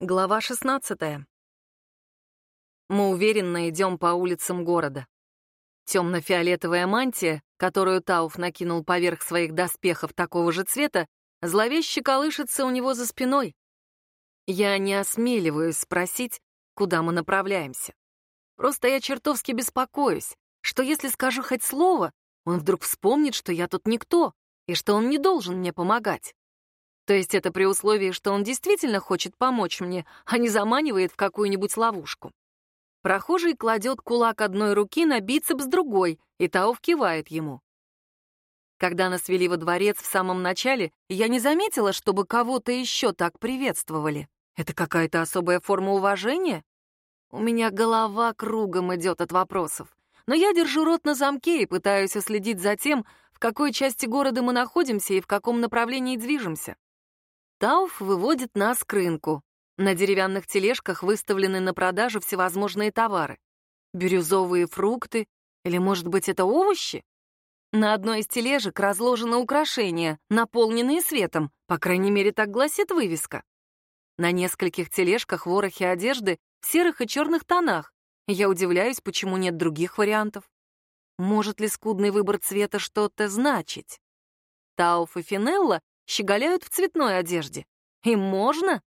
Глава 16. Мы уверенно идем по улицам города. Темно-фиолетовая мантия, которую Тауф накинул поверх своих доспехов такого же цвета, зловеще колышется у него за спиной. Я не осмеливаюсь спросить, куда мы направляемся. Просто я чертовски беспокоюсь, что если скажу хоть слово, он вдруг вспомнит, что я тут никто, и что он не должен мне помогать. То есть это при условии, что он действительно хочет помочь мне, а не заманивает в какую-нибудь ловушку. Прохожий кладет кулак одной руки на бицепс другой, и Тауф кивает ему. Когда нас вели во дворец в самом начале, я не заметила, чтобы кого-то еще так приветствовали. Это какая-то особая форма уважения? У меня голова кругом идет от вопросов. Но я держу рот на замке и пытаюсь уследить за тем, в какой части города мы находимся и в каком направлении движемся. Тауф выводит нас к рынку. На деревянных тележках выставлены на продажу всевозможные товары. Бирюзовые фрукты или, может быть, это овощи? На одной из тележек разложены украшения, наполненные светом, по крайней мере, так гласит вывеска. На нескольких тележках ворохи одежды в серых и черных тонах. Я удивляюсь, почему нет других вариантов. Может ли скудный выбор цвета что-то значить? Тауф и Финелла щеголяют в цветной одежде. Им можно?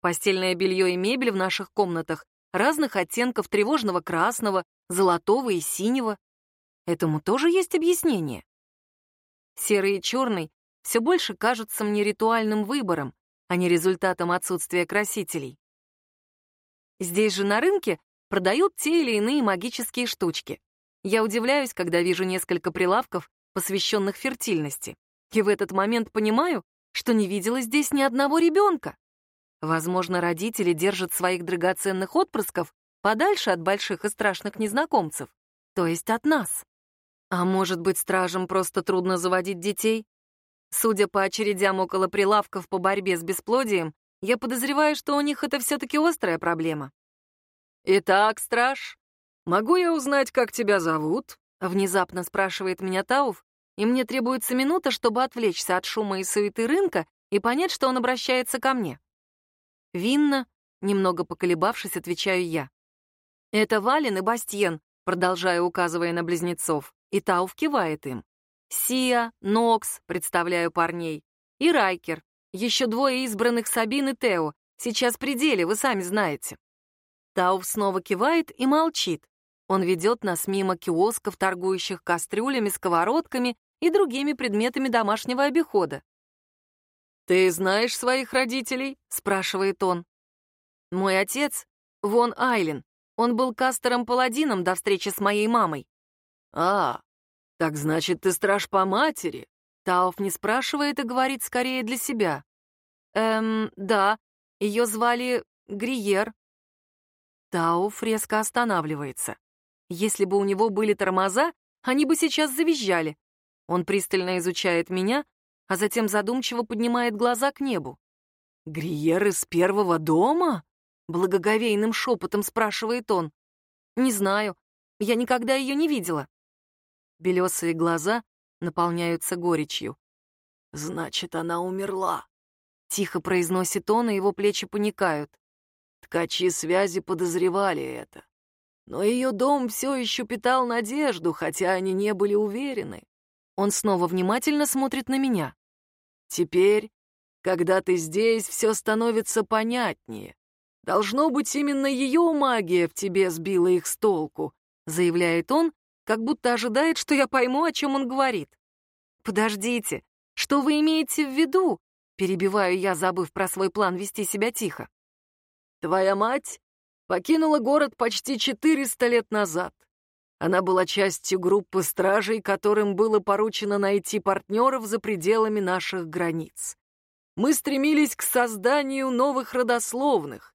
Постельное белье и мебель в наших комнатах разных оттенков тревожного красного, золотого и синего. Этому тоже есть объяснение. Серый и черный все больше кажутся мне ритуальным выбором, а не результатом отсутствия красителей. Здесь же на рынке продают те или иные магические штучки. Я удивляюсь, когда вижу несколько прилавков, посвященных фертильности и в этот момент понимаю, что не видела здесь ни одного ребенка. Возможно, родители держат своих драгоценных отпрысков подальше от больших и страшных незнакомцев, то есть от нас. А может быть, стражам просто трудно заводить детей? Судя по очередям около прилавков по борьбе с бесплодием, я подозреваю, что у них это все-таки острая проблема. «Итак, страж, могу я узнать, как тебя зовут?» — внезапно спрашивает меня Тауф, и мне требуется минута, чтобы отвлечься от шума и суеты рынка и понять, что он обращается ко мне. Винно, немного поколебавшись, отвечаю я. «Это Вален и Бастьен», продолжая указывая на близнецов, и Тауф кивает им. «Сия, Нокс», представляю парней, и Райкер, еще двое избранных Сабин и Тео, сейчас при вы сами знаете. Тауф снова кивает и молчит. Он ведет нас мимо киосков, торгующих кастрюлями, сковородками и другими предметами домашнего обихода. «Ты знаешь своих родителей?» — спрашивает он. «Мой отец — Вон Айлен. Он был кастером-паладином до встречи с моей мамой». «А, так значит, ты страж по матери?» Тауф не спрашивает и говорит скорее для себя. «Эм, да, ее звали Гриер». Тауф резко останавливается. Если бы у него были тормоза, они бы сейчас завизжали, он пристально изучает меня, а затем задумчиво поднимает глаза к небу. «Гриер из первого дома?» — благоговейным шепотом спрашивает он. «Не знаю. Я никогда ее не видела». Белесые глаза наполняются горечью. «Значит, она умерла», — тихо произносит он, и его плечи паникают. Ткачи связи подозревали это. Но ее дом все еще питал надежду, хотя они не были уверены. Он снова внимательно смотрит на меня. «Теперь, когда ты здесь, все становится понятнее. Должно быть, именно ее магия в тебе сбила их с толку», заявляет он, как будто ожидает, что я пойму, о чем он говорит. «Подождите, что вы имеете в виду?» Перебиваю я, забыв про свой план вести себя тихо. «Твоя мать покинула город почти 400 лет назад. Она была частью группы стражей, которым было поручено найти партнеров за пределами наших границ. Мы стремились к созданию новых родословных.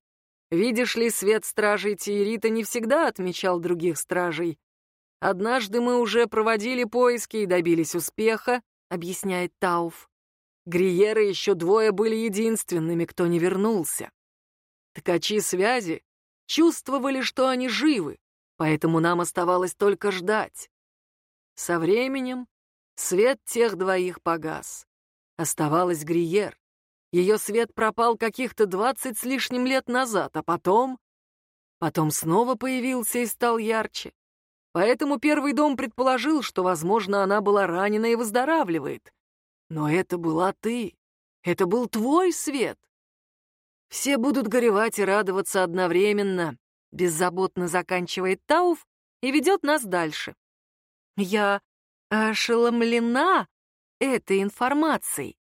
Видишь ли, свет стражей Тиерита не всегда отмечал других стражей. Однажды мы уже проводили поиски и добились успеха, объясняет Тауф. Гриеры еще двое были единственными, кто не вернулся. Ткачи связи чувствовали, что они живы, поэтому нам оставалось только ждать. Со временем свет тех двоих погас. Оставалась Гриер. Ее свет пропал каких-то двадцать с лишним лет назад, а потом... Потом снова появился и стал ярче. Поэтому первый дом предположил, что, возможно, она была ранена и выздоравливает. Но это была ты. Это был твой свет. Все будут горевать и радоваться одновременно, беззаботно заканчивает Тауф и ведет нас дальше. Я ошеломлена этой информацией.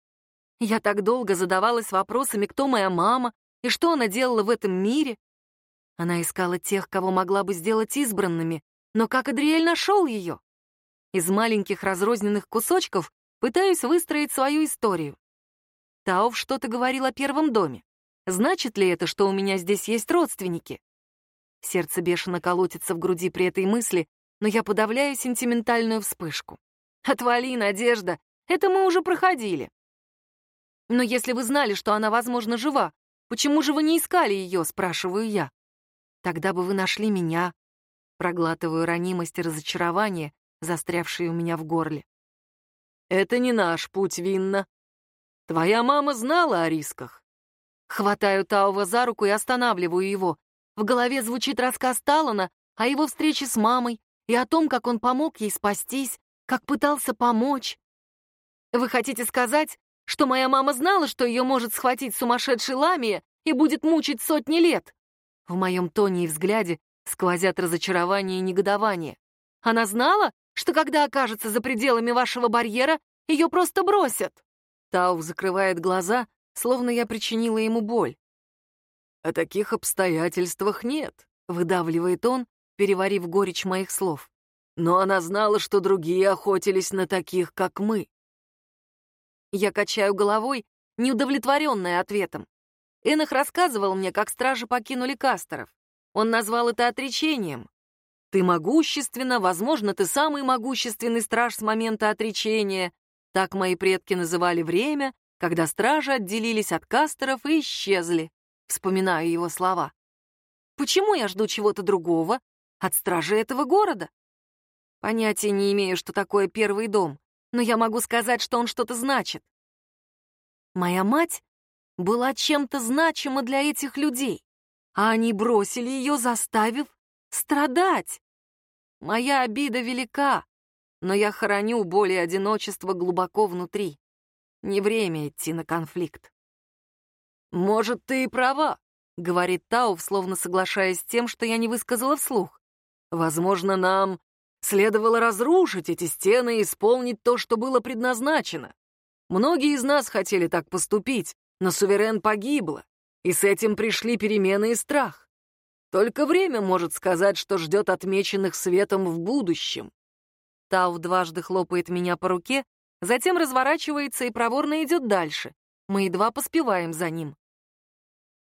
Я так долго задавалась вопросами, кто моя мама и что она делала в этом мире. Она искала тех, кого могла бы сделать избранными, но как Адриэль нашел ее? Из маленьких разрозненных кусочков пытаюсь выстроить свою историю. Тауф что-то говорил о первом доме. Значит ли это, что у меня здесь есть родственники? Сердце бешено колотится в груди при этой мысли, но я подавляю сентиментальную вспышку. «Отвали, Надежда! Это мы уже проходили!» «Но если вы знали, что она, возможно, жива, почему же вы не искали ее?» — спрашиваю я. «Тогда бы вы нашли меня». Проглатываю ранимость и разочарование, застрявшие у меня в горле. «Это не наш путь, Винна. Твоя мама знала о рисках. Хватаю Таува за руку и останавливаю его. В голове звучит рассказ Талана о его встрече с мамой и о том, как он помог ей спастись, как пытался помочь. Вы хотите сказать, что моя мама знала, что ее может схватить сумасшедший ламия и будет мучить сотни лет? В моем тоне и взгляде сквозят разочарование и негодование. Она знала, что когда окажется за пределами вашего барьера, ее просто бросят. Тауф закрывает глаза, словно я причинила ему боль. «О таких обстоятельствах нет», — выдавливает он, переварив горечь моих слов. «Но она знала, что другие охотились на таких, как мы». Я качаю головой, неудовлетворенная ответом. Энах рассказывал мне, как стражи покинули Кастеров. Он назвал это отречением. Ты могущественна, возможно, ты самый могущественный страж с момента отречения. Так мои предки называли время, когда стражи отделились от кастеров и исчезли. Вспоминаю его слова. Почему я жду чего-то другого от стражи этого города? Понятия не имею, что такое первый дом, но я могу сказать, что он что-то значит. Моя мать была чем-то значима для этих людей, а они бросили ее, заставив страдать. Моя обида велика, но я хороню боль и одиночество глубоко внутри. Не время идти на конфликт. «Может, ты и права», — говорит Тауф, словно соглашаясь с тем, что я не высказала вслух. «Возможно, нам следовало разрушить эти стены и исполнить то, что было предназначено. Многие из нас хотели так поступить, но суверен погибла, и с этим пришли перемены и страх. Только время может сказать, что ждет отмеченных светом в будущем. Тау дважды хлопает меня по руке, затем разворачивается и проворно идет дальше. Мы едва поспеваем за ним.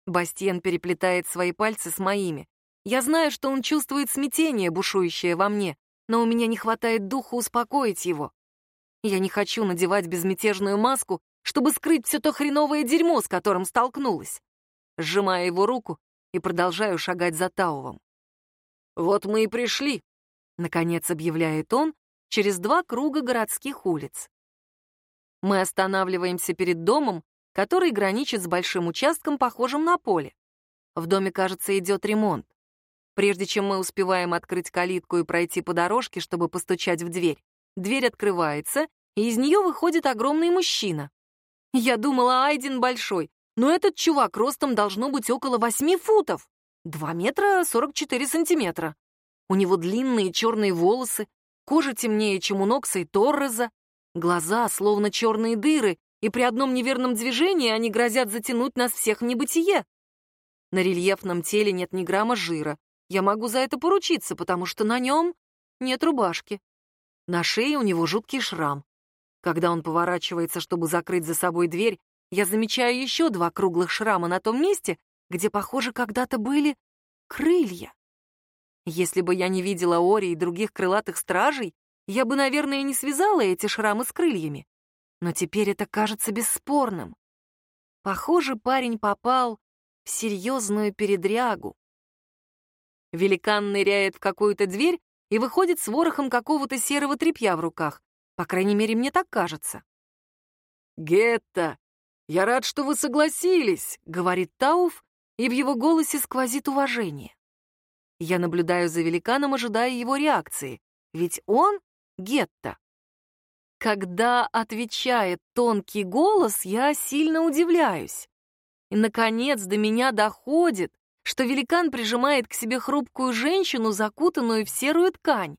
Бастиен переплетает свои пальцы с моими. Я знаю, что он чувствует смятение, бушующее во мне, но у меня не хватает духа успокоить его. Я не хочу надевать безмятежную маску, чтобы скрыть все то хреновое дерьмо, с которым столкнулась. Сжимая его руку и продолжаю шагать за Таувом. «Вот мы и пришли», — наконец объявляет он, через два круга городских улиц. Мы останавливаемся перед домом, который граничит с большим участком, похожим на поле. В доме, кажется, идет ремонт. Прежде чем мы успеваем открыть калитку и пройти по дорожке, чтобы постучать в дверь, дверь открывается, и из нее выходит огромный мужчина. Я думала, Айден большой, но этот чувак ростом должно быть около восьми футов. два метра сорок четыре сантиметра. У него длинные черные волосы, Кожа темнее, чем у Нокса и Торреза, глаза словно черные дыры, и при одном неверном движении они грозят затянуть нас всех в небытие. На рельефном теле нет ни грамма жира. Я могу за это поручиться, потому что на нем нет рубашки. На шее у него жуткий шрам. Когда он поворачивается, чтобы закрыть за собой дверь, я замечаю еще два круглых шрама на том месте, где, похоже, когда-то были крылья. Если бы я не видела Ори и других крылатых стражей, я бы, наверное, не связала эти шрамы с крыльями. Но теперь это кажется бесспорным. Похоже, парень попал в серьезную передрягу. Великан ныряет в какую-то дверь и выходит с ворохом какого-то серого тряпья в руках. По крайней мере, мне так кажется. «Гетто, «Я рад, что вы согласились», — говорит Тауф, и в его голосе сквозит уважение. Я наблюдаю за великаном, ожидая его реакции, ведь он — гетто. Когда отвечает тонкий голос, я сильно удивляюсь. И, наконец, до меня доходит, что великан прижимает к себе хрупкую женщину, закутанную в серую ткань.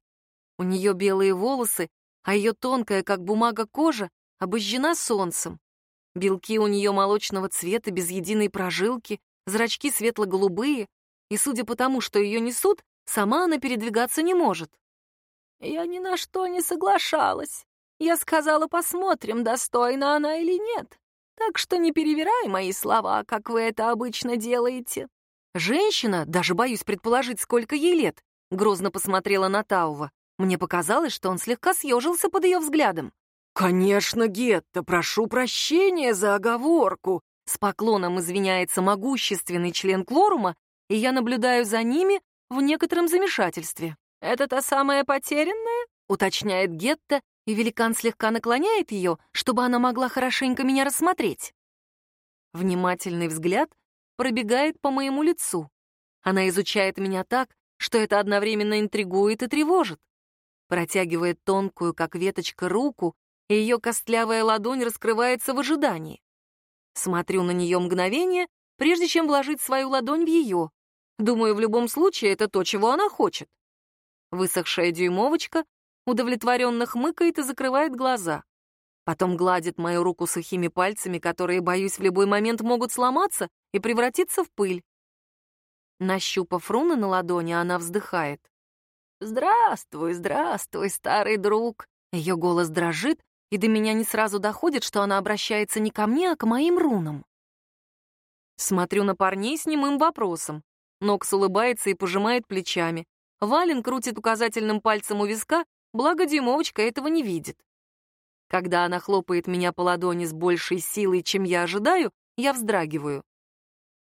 У нее белые волосы, а ее тонкая, как бумага, кожа обожжена солнцем. Белки у нее молочного цвета, без единой прожилки, зрачки светло-голубые, и, судя по тому, что ее несут, сама она передвигаться не может. «Я ни на что не соглашалась», я сказала, посмотрим, достойна она или нет. Так что не перевирай мои слова, как вы это обычно делаете». Женщина, даже боюсь предположить, сколько ей лет, грозно посмотрела на Таува. Мне показалось, что он слегка съежился под ее взглядом. «Конечно, Гетта, прошу прощения за оговорку!» С поклоном извиняется могущественный член Клорума, и я наблюдаю за ними в некотором замешательстве. «Это та самая потерянная?» — уточняет Гетта, и великан слегка наклоняет ее, чтобы она могла хорошенько меня рассмотреть. Внимательный взгляд пробегает по моему лицу. Она изучает меня так, что это одновременно интригует и тревожит. Протягивает тонкую, как веточка, руку, и ее костлявая ладонь раскрывается в ожидании. Смотрю на нее мгновение, прежде чем вложить свою ладонь в ее. Думаю, в любом случае это то, чего она хочет. Высохшая дюймовочка удовлетворенно хмыкает и закрывает глаза. Потом гладит мою руку сухими пальцами, которые, боюсь, в любой момент могут сломаться и превратиться в пыль. Нащупав руны на ладони, она вздыхает. «Здравствуй, здравствуй, старый друг!» Ее голос дрожит, и до меня не сразу доходит, что она обращается не ко мне, а к моим рунам. Смотрю на парней с немым вопросом. Нокс улыбается и пожимает плечами. Вален крутит указательным пальцем у виска Благо Димовочка этого не видит. Когда она хлопает меня по ладони с большей силой, чем я ожидаю, я вздрагиваю.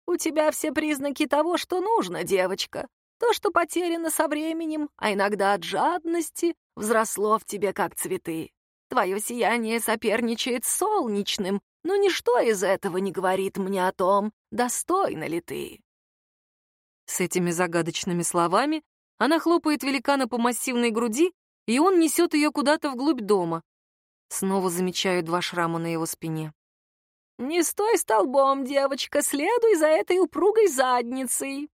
«У тебя все признаки того, что нужно, девочка. То, что потеряно со временем, а иногда от жадности, взросло в тебе как цветы. Твое сияние соперничает с солнечным, но ничто из этого не говорит мне о том, достойна ли ты». С этими загадочными словами она хлопает великана по массивной груди и он несет ее куда-то вглубь дома. Снова замечаю два шрама на его спине. «Не стой столбом, девочка, следуй за этой упругой задницей!»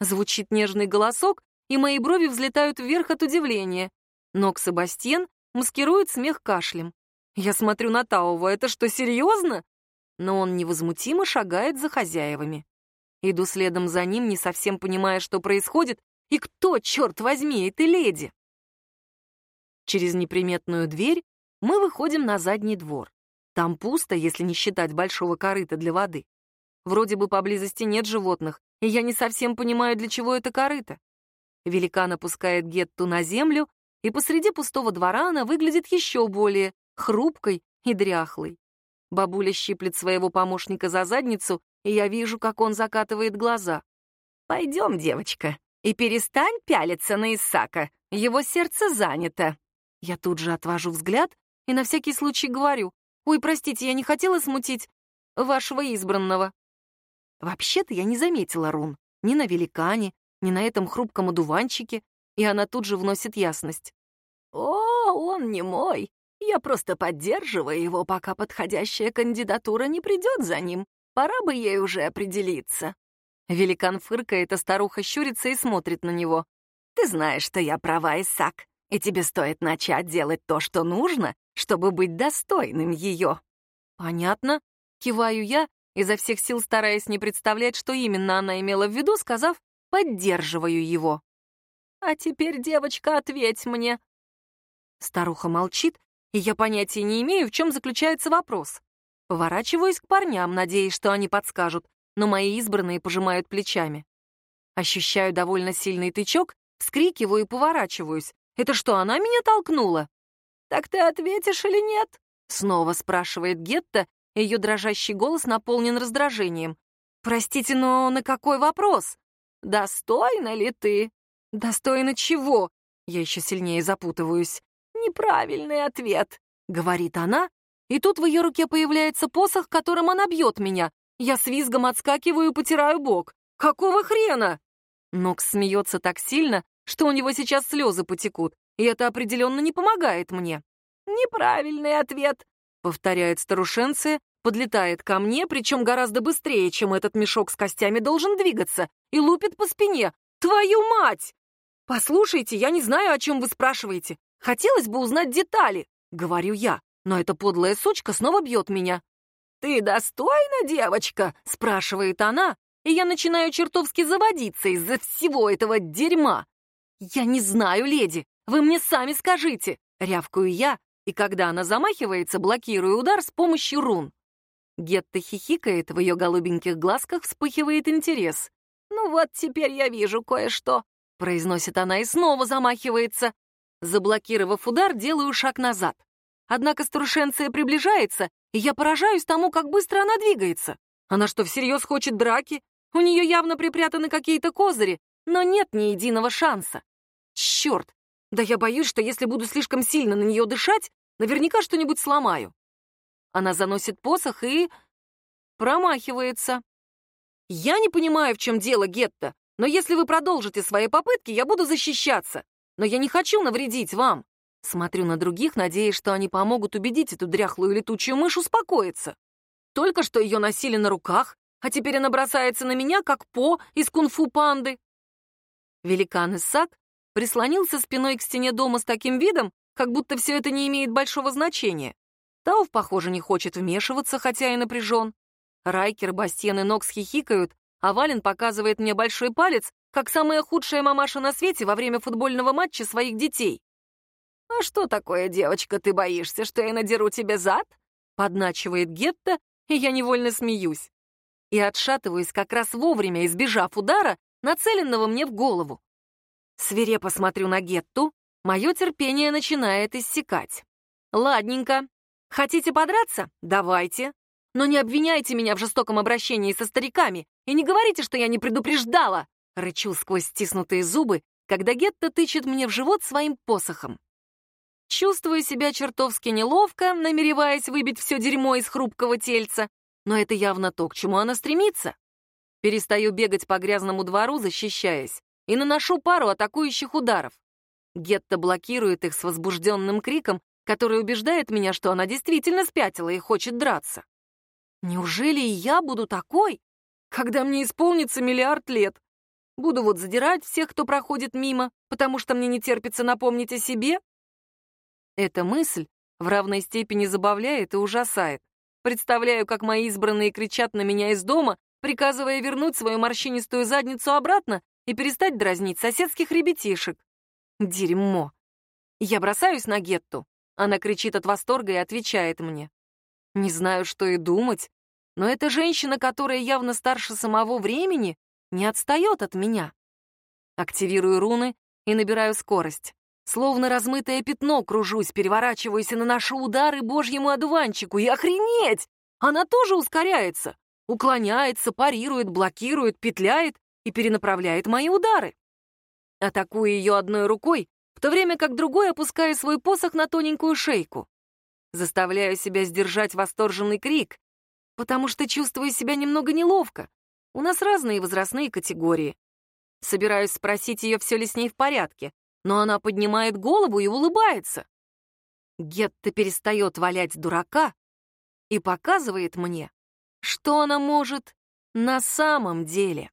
Звучит нежный голосок, и мои брови взлетают вверх от удивления. Ног Себастьен маскирует смех кашлем. Я смотрю на Таува, это что, серьезно? Но он невозмутимо шагает за хозяевами. Иду следом за ним, не совсем понимая, что происходит, и кто, черт возьми, эта леди? Через неприметную дверь мы выходим на задний двор. Там пусто, если не считать большого корыта для воды. Вроде бы поблизости нет животных, и я не совсем понимаю, для чего это корыто. Великан опускает Гетту на землю, и посреди пустого двора она выглядит еще более хрупкой и дряхлой. Бабуля щиплет своего помощника за задницу, и я вижу, как он закатывает глаза. «Пойдем, девочка, и перестань пялиться на Исака, его сердце занято». Я тут же отвожу взгляд и на всякий случай говорю, «Ой, простите, я не хотела смутить вашего избранного». Вообще-то я не заметила рун ни на великане, ни на этом хрупком одуванчике, и она тут же вносит ясность. «О, он не мой. Я просто поддерживаю его, пока подходящая кандидатура не придет за ним. Пора бы ей уже определиться». Великан фыркает, а старуха щурится и смотрит на него. «Ты знаешь, что я права, Исаак и тебе стоит начать делать то, что нужно, чтобы быть достойным ее». «Понятно», — киваю я, изо всех сил стараясь не представлять, что именно она имела в виду, сказав «поддерживаю его». «А теперь, девочка, ответь мне». Старуха молчит, и я понятия не имею, в чем заключается вопрос. Поворачиваюсь к парням, надеясь, что они подскажут, но мои избранные пожимают плечами. Ощущаю довольно сильный тычок, вскрикиваю и поворачиваюсь. Это что, она меня толкнула? Так ты ответишь или нет? Снова спрашивает Гетта, ее дрожащий голос наполнен раздражением. Простите, но на какой вопрос? Достойна ли ты? Достойна чего? Я еще сильнее запутываюсь. Неправильный ответ, говорит она, и тут в ее руке появляется посох, которым она бьет меня. Я с визгом отскакиваю и потираю бок. Какого хрена? Нокс смеется так сильно, что у него сейчас слезы потекут, и это определенно не помогает мне. «Неправильный ответ», — повторяет старушенция, подлетает ко мне, причем гораздо быстрее, чем этот мешок с костями должен двигаться, и лупит по спине. «Твою мать!» «Послушайте, я не знаю, о чем вы спрашиваете. Хотелось бы узнать детали», — говорю я, но эта подлая сучка снова бьет меня. «Ты достойна, девочка?» — спрашивает она, и я начинаю чертовски заводиться из-за всего этого дерьма. «Я не знаю, леди, вы мне сами скажите!» — рявкаю я, и когда она замахивается, блокирую удар с помощью рун. Гетта хихикает, в ее голубеньких глазках вспыхивает интерес. «Ну вот теперь я вижу кое-что», — произносит она и снова замахивается. Заблокировав удар, делаю шаг назад. Однако старушенция приближается, и я поражаюсь тому, как быстро она двигается. Она что, всерьез хочет драки? У нее явно припрятаны какие-то козыри, но нет ни единого шанса. Черт! Да я боюсь, что если буду слишком сильно на нее дышать, наверняка что-нибудь сломаю. Она заносит посох и... промахивается. Я не понимаю, в чем дело, Гетта, но если вы продолжите свои попытки, я буду защищаться. Но я не хочу навредить вам. Смотрю на других, надеясь, что они помогут убедить эту дряхлую летучую мышь успокоиться. Только что ее носили на руках, а теперь она бросается на меня, как По из кунг-фу панды. Великан Исаак прислонился спиной к стене дома с таким видом, как будто все это не имеет большого значения. Тауф, похоже, не хочет вмешиваться, хотя и напряжен. Райкер, Бастиен и Нокс хихикают, а Вален показывает мне большой палец, как самая худшая мамаша на свете во время футбольного матча своих детей. «А что такое, девочка, ты боишься, что я надеру тебе зад?» Подначивает Гетта, и я невольно смеюсь. И отшатываюсь как раз вовремя, избежав удара, нацеленного мне в голову. Свирепо смотрю на Гетту, мое терпение начинает иссякать. «Ладненько. Хотите подраться? Давайте. Но не обвиняйте меня в жестоком обращении со стариками и не говорите, что я не предупреждала!» Рычу сквозь стиснутые зубы, когда Гетта тычет мне в живот своим посохом. Чувствую себя чертовски неловко, намереваясь выбить все дерьмо из хрупкого тельца, но это явно то, к чему она стремится. Перестаю бегать по грязному двору, защищаясь, и наношу пару атакующих ударов. Гетта блокирует их с возбужденным криком, который убеждает меня, что она действительно спятила и хочет драться. Неужели и я буду такой, когда мне исполнится миллиард лет? Буду вот задирать всех, кто проходит мимо, потому что мне не терпится напомнить о себе? Эта мысль в равной степени забавляет и ужасает. Представляю, как мои избранные кричат на меня из дома, приказывая вернуть свою морщинистую задницу обратно и перестать дразнить соседских ребятишек. Дерьмо. Я бросаюсь на Гетту. Она кричит от восторга и отвечает мне. Не знаю, что и думать, но эта женщина, которая явно старше самого времени, не отстает от меня. Активирую руны и набираю скорость. Словно размытое пятно кружусь, переворачиваюсь и наношу удары божьему одуванчику. И охренеть! Она тоже ускоряется. Уклоняется, парирует, блокирует, петляет и перенаправляет мои удары. Атакую ее одной рукой, в то время как другой опускаю свой посох на тоненькую шейку. Заставляю себя сдержать восторженный крик, потому что чувствую себя немного неловко. У нас разные возрастные категории. Собираюсь спросить ее, все ли с ней в порядке, но она поднимает голову и улыбается. Гетта перестает валять дурака и показывает мне, что она может на самом деле.